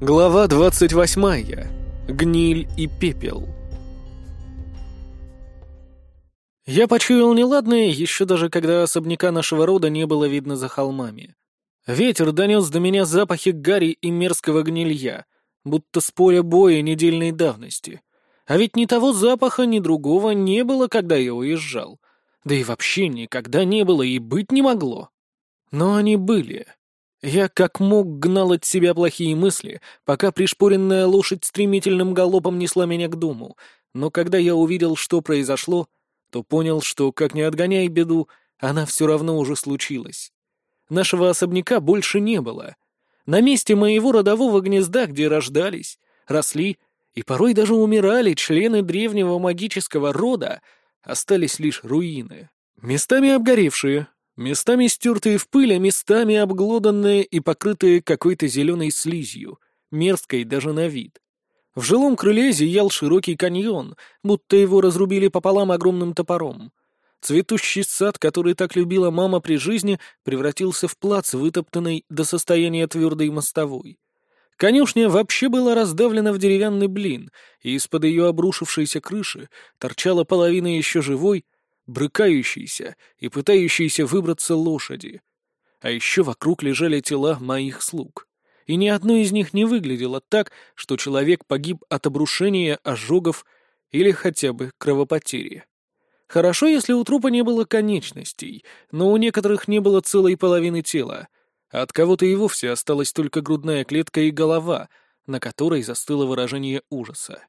Глава 28. Гниль и пепел. Я почуял неладное еще даже когда особняка нашего рода не было видно за холмами. Ветер донес до меня запахи гари и мерзкого гнилья, будто с поля боя недельной давности. А ведь ни того запаха, ни другого не было, когда я уезжал. Да и вообще никогда не было и быть не могло. Но они были. Я как мог гнал от себя плохие мысли, пока пришпоренная лошадь стремительным галопом несла меня к дому, но когда я увидел, что произошло, то понял, что, как не отгоняй беду, она все равно уже случилась. Нашего особняка больше не было. На месте моего родового гнезда, где рождались, росли и порой даже умирали члены древнего магического рода, остались лишь руины. Местами обгоревшие, Местами стертые в пыль, а местами обглоданные и покрытые какой-то зеленой слизью, мерзкой даже на вид. В жилом крыле зиял широкий каньон, будто его разрубили пополам огромным топором. Цветущий сад, который так любила мама при жизни, превратился в плац, вытоптанный до состояния твердой мостовой. Конюшня вообще была раздавлена в деревянный блин, и из-под ее обрушившейся крыши торчала половина еще живой, брыкающиеся и пытающиеся выбраться лошади. А еще вокруг лежали тела моих слуг. И ни одно из них не выглядело так, что человек погиб от обрушения, ожогов или хотя бы кровопотери. Хорошо, если у трупа не было конечностей, но у некоторых не было целой половины тела, а от кого-то и вовсе осталась только грудная клетка и голова, на которой застыло выражение ужаса.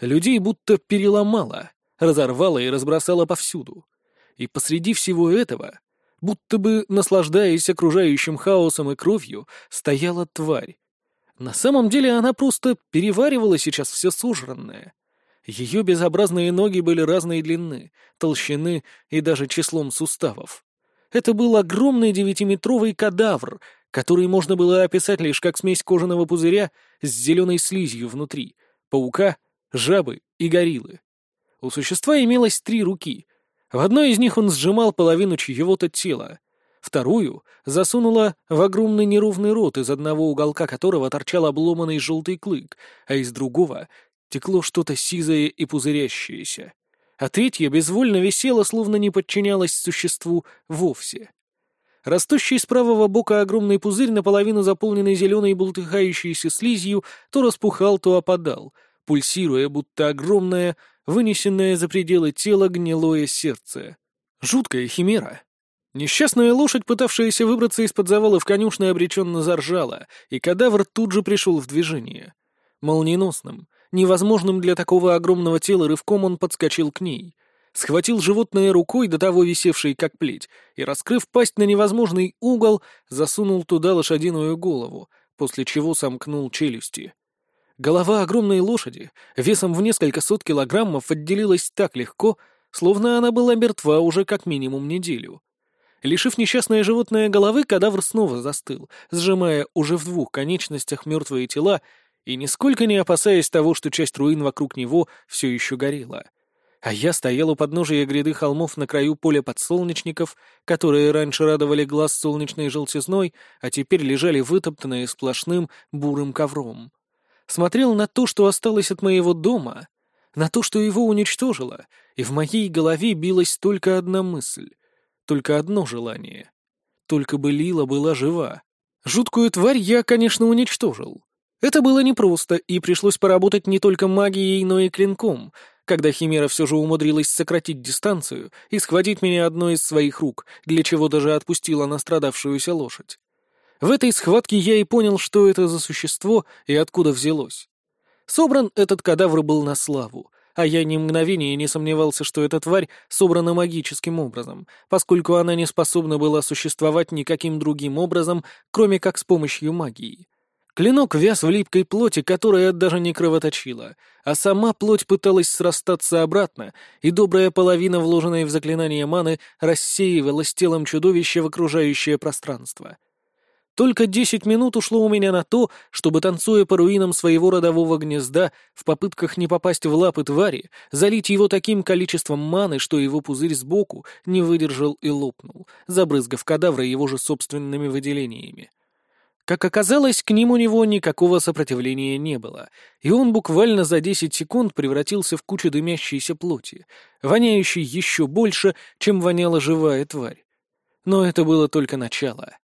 Людей будто переломало, разорвала и разбросала повсюду. И посреди всего этого, будто бы наслаждаясь окружающим хаосом и кровью, стояла тварь. На самом деле она просто переваривала сейчас все сожранное. Ее безобразные ноги были разной длины, толщины и даже числом суставов. Это был огромный девятиметровый кадавр, который можно было описать лишь как смесь кожаного пузыря с зеленой слизью внутри, паука, жабы и гориллы. У существа имелось три руки. В одной из них он сжимал половину чьего-то тела. Вторую засунула в огромный неровный рот, из одного уголка которого торчал обломанный желтый клык, а из другого текло что-то сизое и пузырящееся. А третья безвольно висела, словно не подчинялась существу вовсе. Растущий с правого бока огромный пузырь, наполовину заполненный зеленой бултыхающейся слизью, то распухал, то опадал, пульсируя, будто огромная вынесенное за пределы тела гнилое сердце. Жуткая химера. Несчастная лошадь, пытавшаяся выбраться из-под завала в конюшне, обреченно заржала, и кадавр тут же пришел в движение. Молниеносным, невозможным для такого огромного тела рывком он подскочил к ней, схватил животное рукой, до того висевшей как плеть, и, раскрыв пасть на невозможный угол, засунул туда лошадиную голову, после чего сомкнул челюсти. Голова огромной лошади, весом в несколько сот килограммов, отделилась так легко, словно она была мертва уже как минимум неделю. Лишив несчастное животное головы, кадавр снова застыл, сжимая уже в двух конечностях мертвые тела и нисколько не опасаясь того, что часть руин вокруг него все еще горела. А я стоял у подножия гряды холмов на краю поля подсолнечников, которые раньше радовали глаз солнечной желтизной, а теперь лежали вытоптанные сплошным бурым ковром смотрел на то, что осталось от моего дома, на то, что его уничтожило, и в моей голове билась только одна мысль, только одно желание. Только бы Лила была жива. Жуткую тварь я, конечно, уничтожил. Это было непросто, и пришлось поработать не только магией, но и клинком, когда Химера все же умудрилась сократить дистанцию и схватить меня одной из своих рук, для чего даже отпустила настрадавшуюся лошадь. В этой схватке я и понял, что это за существо и откуда взялось. Собран этот кадавр был на славу, а я ни мгновения не сомневался, что эта тварь собрана магическим образом, поскольку она не способна была существовать никаким другим образом, кроме как с помощью магии. Клинок вяз в липкой плоти, которая даже не кровоточила, а сама плоть пыталась срастаться обратно, и добрая половина вложенной в заклинание маны рассеивалась телом чудовища в окружающее пространство — только десять минут ушло у меня на то, чтобы, танцуя по руинам своего родового гнезда, в попытках не попасть в лапы твари, залить его таким количеством маны, что его пузырь сбоку не выдержал и лопнул, забрызгав кадавра его же собственными выделениями. Как оказалось, к ним у него никакого сопротивления не было, и он буквально за 10 секунд превратился в кучу дымящейся плоти, воняющей еще больше, чем воняла живая тварь. Но это было только начало.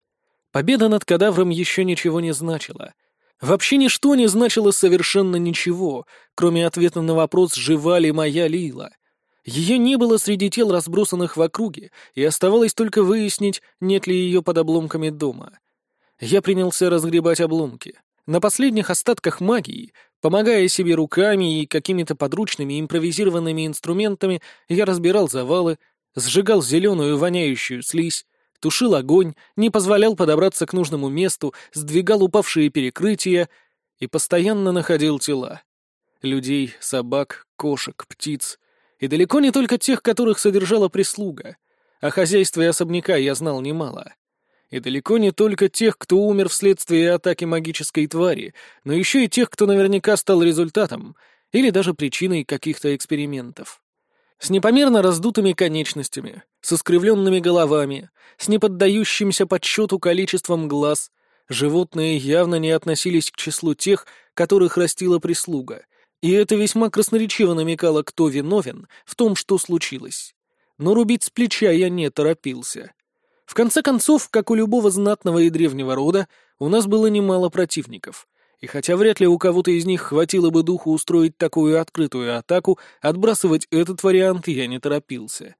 Победа над кадавром еще ничего не значила. Вообще ничто не значило совершенно ничего, кроме ответа на вопрос, жива ли моя Лила. Ее не было среди тел, разбросанных в округе, и оставалось только выяснить, нет ли ее под обломками дома. Я принялся разгребать обломки. На последних остатках магии, помогая себе руками и какими-то подручными импровизированными инструментами, я разбирал завалы, сжигал зеленую воняющую слизь, тушил огонь, не позволял подобраться к нужному месту, сдвигал упавшие перекрытия и постоянно находил тела. Людей, собак, кошек, птиц. И далеко не только тех, которых содержала прислуга. О хозяйстве особняка я знал немало. И далеко не только тех, кто умер вследствие атаки магической твари, но еще и тех, кто наверняка стал результатом или даже причиной каких-то экспериментов. С непомерно раздутыми конечностями, с искривленными головами, с неподдающимся подсчету количеством глаз, животные явно не относились к числу тех, которых растила прислуга, и это весьма красноречиво намекало, кто виновен в том, что случилось. Но рубить с плеча я не торопился. В конце концов, как у любого знатного и древнего рода, у нас было немало противников. И хотя вряд ли у кого-то из них хватило бы духу устроить такую открытую атаку, отбрасывать этот вариант я не торопился.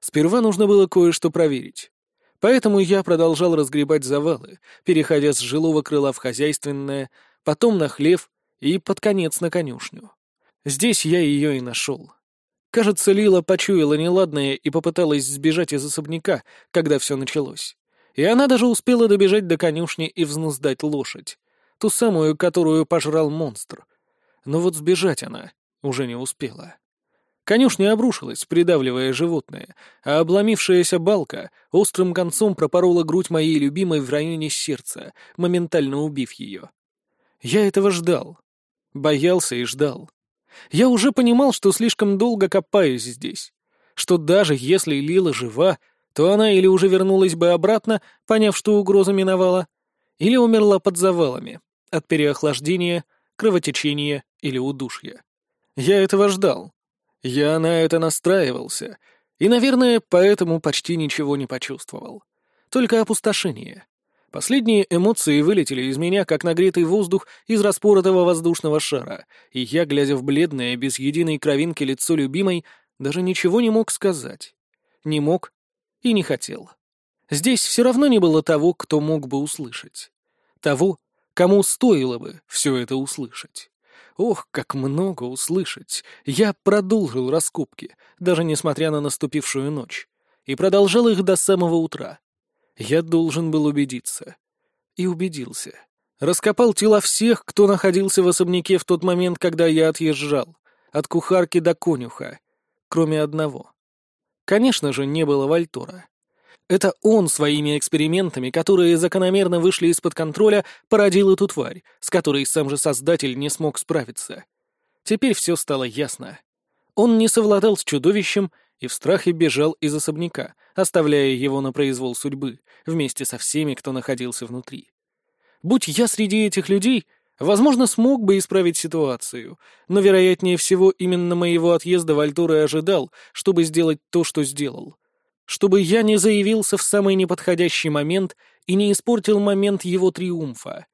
Сперва нужно было кое-что проверить. Поэтому я продолжал разгребать завалы, переходя с жилого крыла в хозяйственное, потом на хлев и под конец на конюшню. Здесь я ее и нашел. Кажется, Лила почуяла неладное и попыталась сбежать из особняка, когда все началось. И она даже успела добежать до конюшни и взнуздать лошадь. Ту самую, которую пожрал монстр. Но вот сбежать она уже не успела. Конюшня обрушилась, придавливая животное, а обломившаяся балка острым концом пропорола грудь моей любимой в районе сердца, моментально убив ее. Я этого ждал. Боялся и ждал. Я уже понимал, что слишком долго копаюсь здесь, что даже если Лила жива, то она или уже вернулась бы обратно, поняв, что угроза миновала, или умерла под завалами, от переохлаждения, кровотечения или удушья. Я этого ждал. Я на это настраивался, и, наверное, поэтому почти ничего не почувствовал. Только опустошение. Последние эмоции вылетели из меня, как нагретый воздух из распоротого воздушного шара, и я, глядя в бледное, без единой кровинки лицо любимой, даже ничего не мог сказать. Не мог и не хотел. Здесь все равно не было того, кто мог бы услышать. Того, кому стоило бы все это услышать. Ох, как много услышать! Я продолжил раскопки, даже несмотря на наступившую ночь, и продолжал их до самого утра. Я должен был убедиться. И убедился. Раскопал тела всех, кто находился в особняке в тот момент, когда я отъезжал. От кухарки до конюха. Кроме одного. Конечно же, не было Вальтора. Это он своими экспериментами, которые закономерно вышли из-под контроля, породил эту тварь, с которой сам же Создатель не смог справиться. Теперь все стало ясно. Он не совладал с чудовищем и в страхе бежал из особняка, оставляя его на произвол судьбы, вместе со всеми, кто находился внутри. Будь я среди этих людей, возможно, смог бы исправить ситуацию, но, вероятнее всего, именно моего отъезда Вальтура ожидал, чтобы сделать то, что сделал. Чтобы я не заявился в самый неподходящий момент и не испортил момент его триумфа.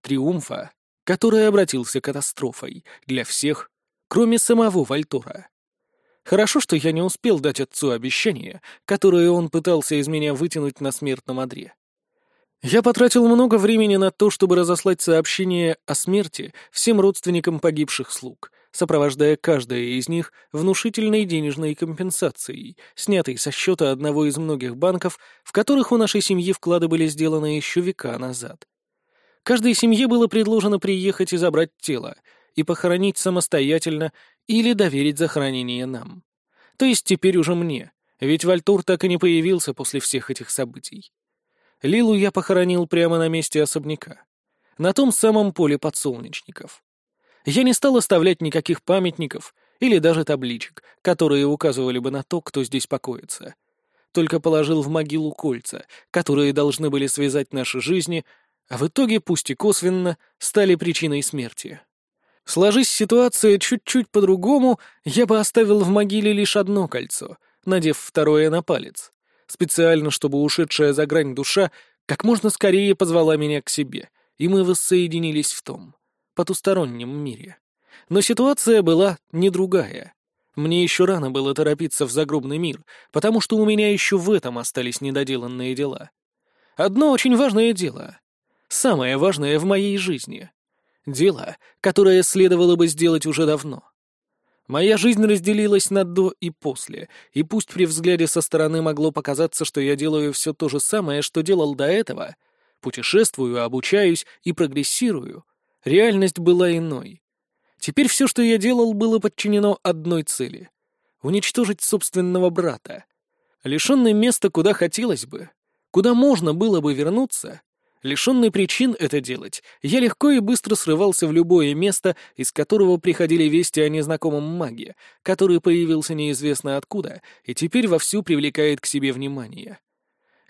Триумфа, который обратился катастрофой для всех, кроме самого Вальтура. Хорошо, что я не успел дать отцу обещание, которое он пытался из меня вытянуть на смертном одре. Я потратил много времени на то, чтобы разослать сообщение о смерти всем родственникам погибших слуг, сопровождая каждое из них внушительной денежной компенсацией, снятой со счета одного из многих банков, в которых у нашей семьи вклады были сделаны еще века назад. Каждой семье было предложено приехать и забрать тело, и похоронить самостоятельно или доверить захоронение нам. То есть теперь уже мне, ведь Вальтур так и не появился после всех этих событий. Лилу я похоронил прямо на месте особняка, на том самом поле подсолнечников. Я не стал оставлять никаких памятников или даже табличек, которые указывали бы на то, кто здесь покоится. Только положил в могилу кольца, которые должны были связать наши жизни, а в итоге, пусть и косвенно, стали причиной смерти. Сложись ситуация чуть-чуть по-другому, я бы оставил в могиле лишь одно кольцо, надев второе на палец, специально, чтобы ушедшая за грань душа как можно скорее позвала меня к себе, и мы воссоединились в том, потустороннем мире. Но ситуация была не другая. Мне еще рано было торопиться в загробный мир, потому что у меня еще в этом остались недоделанные дела. Одно очень важное дело. Самое важное в моей жизни. Дело, которое следовало бы сделать уже давно. Моя жизнь разделилась на «до» и «после», и пусть при взгляде со стороны могло показаться, что я делаю все то же самое, что делал до этого, путешествую, обучаюсь и прогрессирую, реальность была иной. Теперь все, что я делал, было подчинено одной цели — уничтожить собственного брата. Лишенный места, куда хотелось бы, куда можно было бы вернуться, Лишенный причин это делать, я легко и быстро срывался в любое место, из которого приходили вести о незнакомом маге, который появился неизвестно откуда и теперь вовсю привлекает к себе внимание.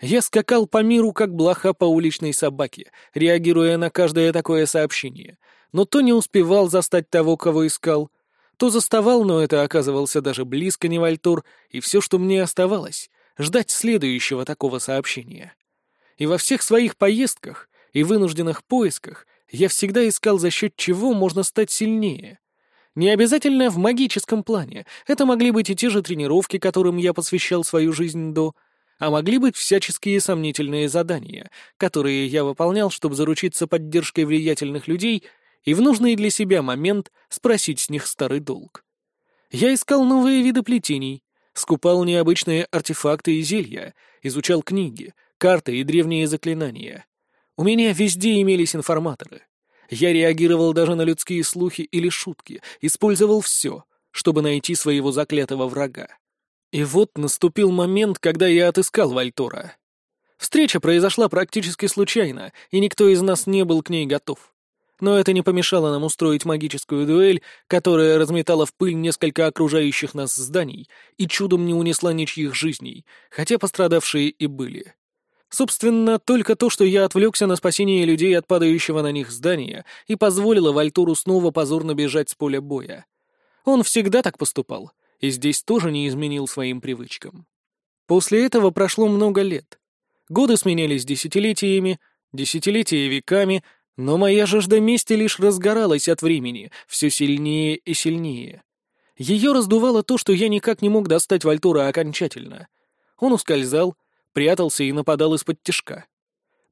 Я скакал по миру, как блоха по уличной собаке, реагируя на каждое такое сообщение, но то не успевал застать того, кого искал, то заставал, но это оказывался даже близко не Вальтур, и все, что мне оставалось — ждать следующего такого сообщения. И во всех своих поездках и вынужденных поисках я всегда искал, за счет чего можно стать сильнее. Не обязательно в магическом плане, это могли быть и те же тренировки, которым я посвящал свою жизнь до, а могли быть всяческие сомнительные задания, которые я выполнял, чтобы заручиться поддержкой влиятельных людей и в нужный для себя момент спросить с них старый долг. Я искал новые виды плетений, скупал необычные артефакты и зелья, изучал книги, карты и древние заклинания. У меня везде имелись информаторы. Я реагировал даже на людские слухи или шутки, использовал все, чтобы найти своего заклятого врага. И вот наступил момент, когда я отыскал Вальтора. Встреча произошла практически случайно, и никто из нас не был к ней готов. Но это не помешало нам устроить магическую дуэль, которая разметала в пыль несколько окружающих нас зданий и чудом не унесла ничьих жизней, хотя пострадавшие и были. Собственно, только то, что я отвлекся на спасение людей от падающего на них здания и позволило Вальтуру снова позорно бежать с поля боя. Он всегда так поступал, и здесь тоже не изменил своим привычкам. После этого прошло много лет. Годы сменялись десятилетиями, десятилетия веками, но моя жажда мести лишь разгоралась от времени, все сильнее и сильнее. Ее раздувало то, что я никак не мог достать Вальтура окончательно. Он ускользал, прятался и нападал из-под тишка.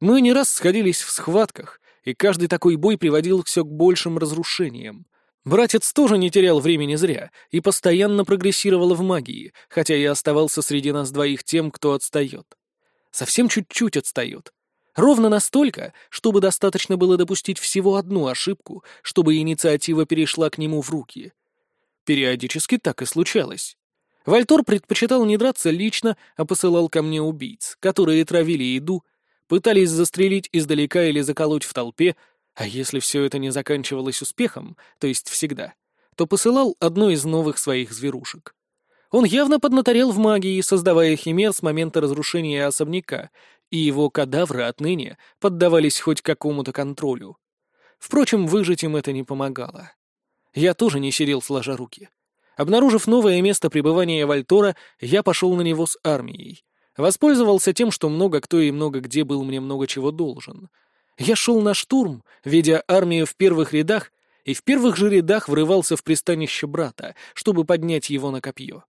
Мы не раз сходились в схватках, и каждый такой бой приводил все к большим разрушениям. Братец тоже не терял времени зря и постоянно прогрессировал в магии, хотя и оставался среди нас двоих тем, кто отстает. Совсем чуть-чуть отстает. Ровно настолько, чтобы достаточно было допустить всего одну ошибку, чтобы инициатива перешла к нему в руки. Периодически так и случалось. Вальтор предпочитал не драться лично, а посылал ко мне убийц, которые травили еду, пытались застрелить издалека или заколоть в толпе, а если все это не заканчивалось успехом, то есть всегда, то посылал одну из новых своих зверушек. Он явно поднаторел в магии, создавая химер с момента разрушения особняка, и его кадавры отныне поддавались хоть какому-то контролю. Впрочем, выжить им это не помогало. Я тоже не сидел сложа руки. Обнаружив новое место пребывания Вальтора, я пошел на него с армией. Воспользовался тем, что много кто и много где был мне много чего должен. Я шел на штурм, видя армию в первых рядах, и в первых же рядах врывался в пристанище брата, чтобы поднять его на копье.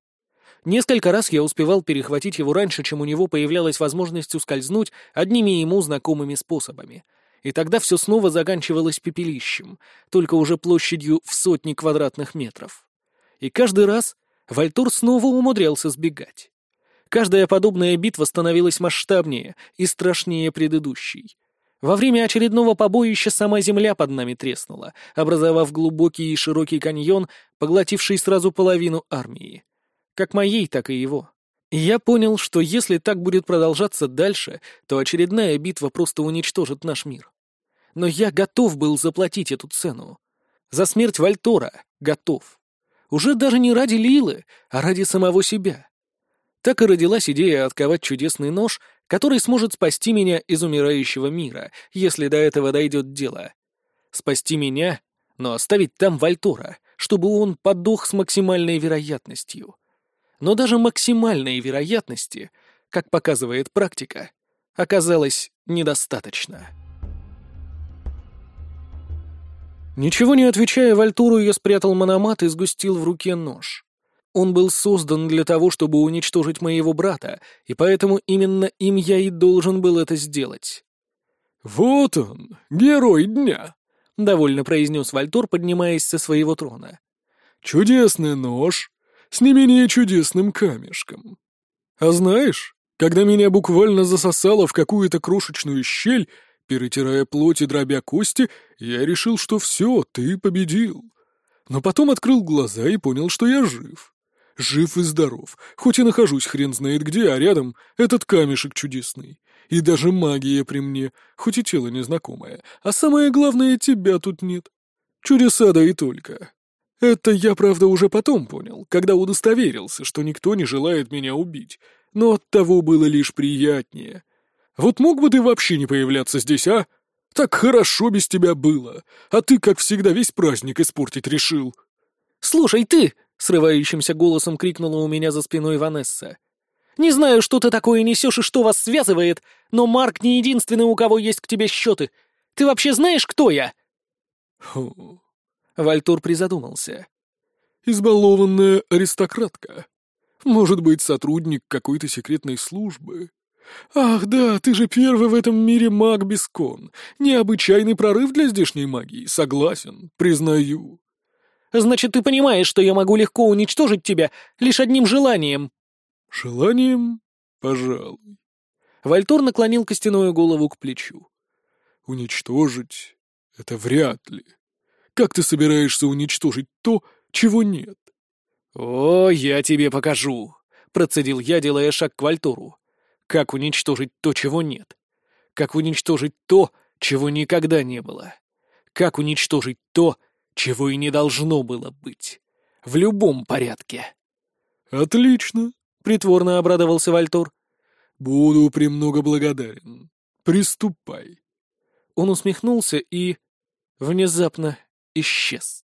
Несколько раз я успевал перехватить его раньше, чем у него появлялась возможность ускользнуть одними ему знакомыми способами. И тогда все снова заканчивалось пепелищем, только уже площадью в сотни квадратных метров и каждый раз Вальтур снова умудрялся сбегать. Каждая подобная битва становилась масштабнее и страшнее предыдущей. Во время очередного побоища сама земля под нами треснула, образовав глубокий и широкий каньон, поглотивший сразу половину армии. Как моей, так и его. Я понял, что если так будет продолжаться дальше, то очередная битва просто уничтожит наш мир. Но я готов был заплатить эту цену. За смерть Вальтора готов. Уже даже не ради Лилы, а ради самого себя. Так и родилась идея отковать чудесный нож, который сможет спасти меня из умирающего мира, если до этого дойдет дело. Спасти меня, но оставить там Вальтора, чтобы он подох с максимальной вероятностью. Но даже максимальной вероятности, как показывает практика, оказалось недостаточно. Ничего не отвечая Вальтуру, я спрятал мономат и сгустил в руке нож. Он был создан для того, чтобы уничтожить моего брата, и поэтому именно им я и должен был это сделать. «Вот он, герой дня!» — довольно произнес Вальтор, поднимаясь со своего трона. «Чудесный нож с не менее чудесным камешком. А знаешь, когда меня буквально засосало в какую-то крошечную щель, перетирая плоть и дробя кости, я решил, что все, ты победил. Но потом открыл глаза и понял, что я жив. Жив и здоров, хоть и нахожусь хрен знает где, а рядом этот камешек чудесный. И даже магия при мне, хоть и тело незнакомое. А самое главное, тебя тут нет. Чудеса да и только. Это я, правда, уже потом понял, когда удостоверился, что никто не желает меня убить. Но от того было лишь приятнее. Вот мог бы ты вообще не появляться здесь, а? Так хорошо без тебя было. А ты, как всегда, весь праздник испортить решил. «Слушай, ты!» — срывающимся голосом крикнула у меня за спиной Ванесса. «Не знаю, что ты такое несешь и что вас связывает, но Марк не единственный, у кого есть к тебе счеты. Ты вообще знаешь, кто я?» Фу. Вальтур призадумался. «Избалованная аристократка. Может быть, сотрудник какой-то секретной службы. Ах, да, ты же первый в этом мире маг Бескон. Необычайный прорыв для здешней магии, согласен, признаю. Значит, ты понимаешь, что я могу легко уничтожить тебя лишь одним желанием». «Желанием? Пожалуй». Вальтор наклонил костяную голову к плечу. «Уничтожить? Это вряд ли. Как ты собираешься уничтожить то, чего нет?» «О, я тебе покажу», — процедил я, делая шаг к Вальтору. «Как уничтожить то, чего нет? Как уничтожить то, чего никогда не было? Как уничтожить то, чего и не должно было быть. В любом порядке. «Отлично», — притворно обрадовался Вальтор. «Буду премного благодарен. Приступай». Он усмехнулся и... внезапно исчез.